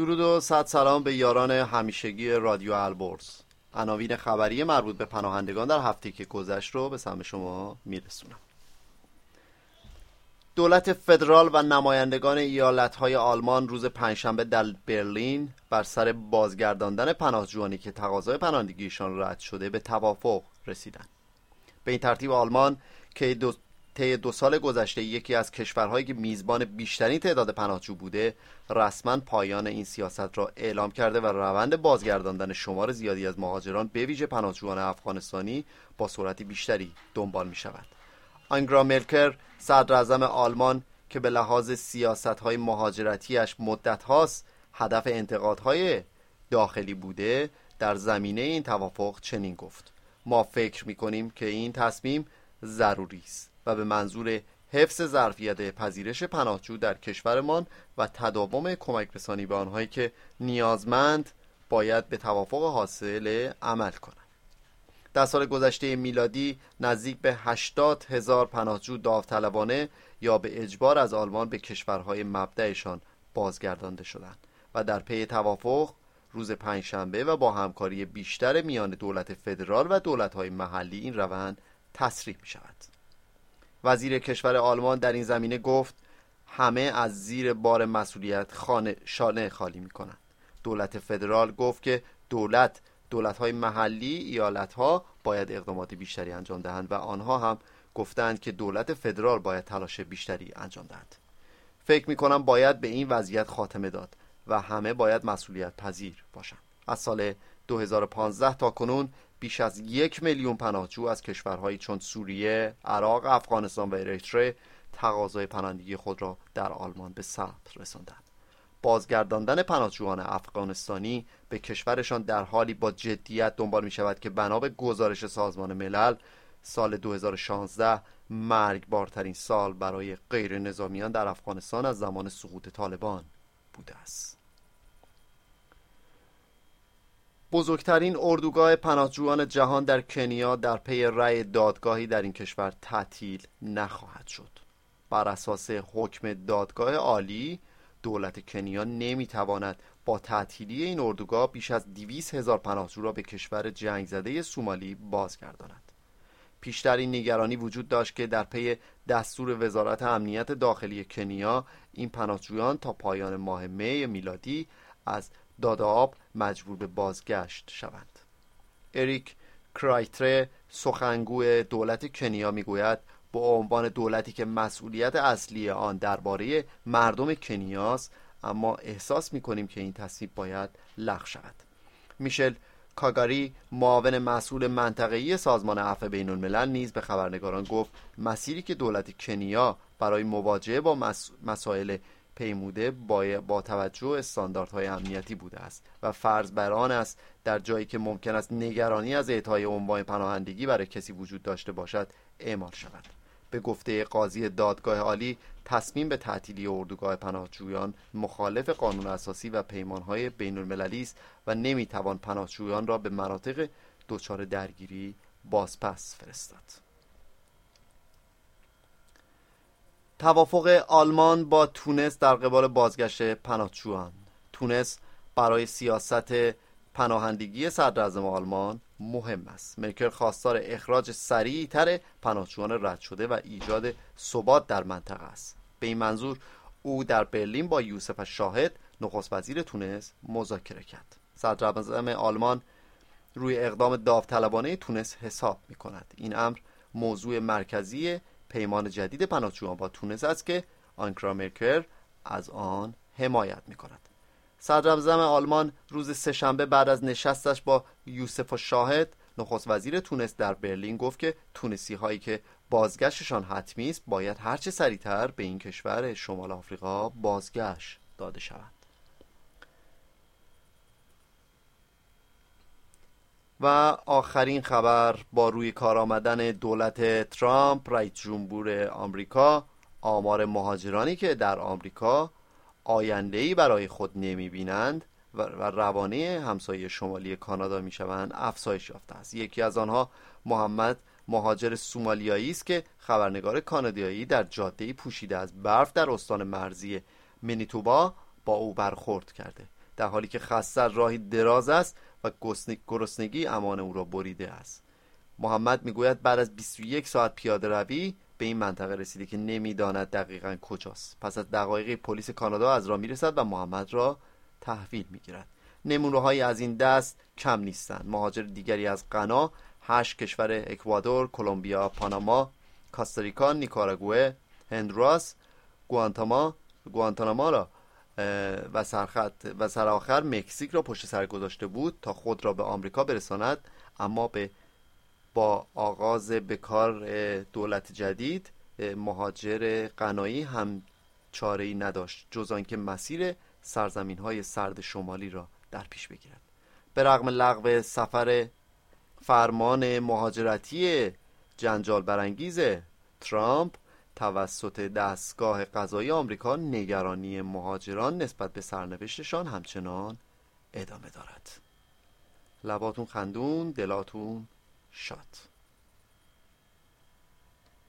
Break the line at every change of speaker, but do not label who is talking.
درود و صد سلام به یاران همیشگی رادیو البرز. عناوین خبری مربوط به پناهندگان در هفته که گذشت رو به سمت شما میرسونم. دولت فدرال و نمایندگان ایالتهای آلمان روز پنجشنبه در برلین بر سر بازگرداندن پناهجویانی که تقاضای پناهندگیشان رد شده به توافق رسیدند. به این ترتیب آلمان که طی دو سال گذشته یکی از کشورهایی که میزبان بیشترین تعداد پناهجو بوده رسما پایان این سیاست را اعلام کرده و روند بازگرداندن شمار زیادی از مهاجران به ویژه پناهجویان افغانستانی با سرعت بیشتری دنبال می شود آنگرا ملکر صدر آلمان که به لحاظ سیاست های مهاجرتیش مدت هاست هدف انتقادهای داخلی بوده در زمینه این توافق چنین گفت. ما فکر می کنیم که این تصمیم ضروری است. به منظور حفظ ظرفیت پذیرش پناهجو در کشورمان و تداوم کمک رسانی به آنهایی که نیازمند باید به توافق حاصل عمل کنند در سال گذشته میلادی نزدیک به 80 هزار پناهجو داوطلبانه یا به اجبار از آلمان به کشورهای مبدأشان بازگردانده شدند و در پی توافق روز پنجشنبه و با همکاری بیشتر میان دولت فدرال و دولت‌های محلی این روند تصریح می شود. وزیر کشور آلمان در این زمینه گفت همه از زیر بار مسئولیت خانه شانه خالی می کنند. دولت فدرال گفت که دولت دولت های محلی ایالت ها باید اقدامات بیشتری انجام دهند و آنها هم گفتند که دولت فدرال باید تلاش بیشتری انجام دهند فکر می کنم باید به این وضعیت خاتمه داد و همه باید مسئولیت پذیر باشند از سال 2015 تا کنون بیش از یک میلیون پناهجو از کشورهایی چون سوریه، عراق، افغانستان و اریتره تقاضای پناهندگی خود را در آلمان به ثبت رساندند. بازگرداندن پناهجویان افغانستانی به کشورشان در حالی با جدیت دنبال می شود که بنا به گزارش سازمان ملل سال 2016 مرگبارترین سال برای غیر نظامیان در افغانستان از زمان سقوط طالبان بوده است. بزرگترین اردوگاه پناهجویان جهان در کنیا در پی رأی دادگاهی در این کشور تعطیل نخواهد شد. بر اساس حکم دادگاه عالی دولت کنیا نمی‌تواند با تعطیلی این اردوگاه بیش از دیویس هزار پناهجو را به کشور جنگ زده سومالی بازگرداند. پیشترین نگرانی وجود داشت که در پی دستور وزارت امنیت داخلی کنیا این پناهجویان تا پایان ماه می میلادی از داداب مجبور به بازگشت شوند. اریک کرایتره سخنگوی دولت کنیا می‌گوید با عنوان دولتی که مسئولیت اصلی آن درباره مردم کنیاست اما احساس می‌کنیم که این تصمیم باید لغو شود. میشل کاگاری معاون مسئول منطقه‌ای سازمان عفو بین الملل نیز به خبرنگاران گفت مسیری که دولت کنیا برای مواجهه با مسائل پیموده با, با توجه استانداردهای امنیتی بوده است و فرض بر آن است در جایی که ممکن است نگرانی از اعطای عنوان پناهندگی برای کسی وجود داشته باشد اعمال شود. به گفته قاضی دادگاه عالی تصمیم به تعطیلی اردوگاه پناهجویان مخالف قانون اساسی و پیمانهای بین المللی است و نمی‌توان پناهجویان را به مناطق دچار درگیری بازپس فرستاد. توافق آلمان با تونس در قبال بازگشت پناهجویان. تونس برای سیاست پناهندگی صدر آلمان مهم است. مرکل خواستار اخراج سریعتر پناهجویان رد شده و ایجاد ثبات در منطقه است. به این منظور او در برلین با یوسف شاهد نخست وزیر تونس مذاکره کرد. صدر آلمان روی اقدام داوطلبانه تونس حساب می کند این امر موضوع مرکزی پیمان جدید پناهجویان با تونس است که آنکرا مرکل از آن حمایت می کند صدر آلمان روز سهشنبه بعد از نشستش با یوسف و شاهد نخست وزیر تونس در برلین گفت که تونسی هایی که بازگشتشان حتمی است باید هرچه سریعتر به این کشور شمال آفریقا بازگشت داده شود و آخرین خبر با روی کار آمدن دولت ترامپ رئیس جمهور آمریکا آمار مهاجرانی که در آمریکا آینده‌ای برای خود نمی‌بینند و روانه همسایه شمالی کانادا می‌شوند افزایش یافته است. یکی از آنها محمد مهاجر سومالیایی است که خبرنگار کانادایی در جاده پوشیده از برف در استان مرزی منیتوبا با او برخورد کرده. در حالی که خسته راهی دراز است و گرسنگی امان او را بریده است. محمد می‌گوید بعد از 21 ساعت پیاده روی به این منطقه رسیده که نمی‌داند دقیقا کجاست. پس از دقایقی پلیس کانادا از راه می‌رسد و محمد را تحویل می‌گیرد. نمونه از این دست کم نیستند. مهاجر دیگری از غنا هشت کشور اکوادور کلمبیا پاناما کاستاریکا نیکاراگوئه هندراس گوانتاما گوانتاناما را و سرخط و سرآخر مکزیک را پشت سر گذاشته بود تا خود را به آمریکا برساند اما به با آغاز به کار دولت جدید مهاجر قنایی هم چاره ای نداشت جز آنکه مسیر سرزمین های سرد شمالی را در پیش بگیرد. به رغم لغو سفر فرمان مهاجرتی جنجال برانگیز ترامپ توسط دستگاه قضایی آمریکا نگرانی مهاجران نسبت به سرنوشتشان همچنان ادامه دارد. لباتون خندون دلاتون شاد.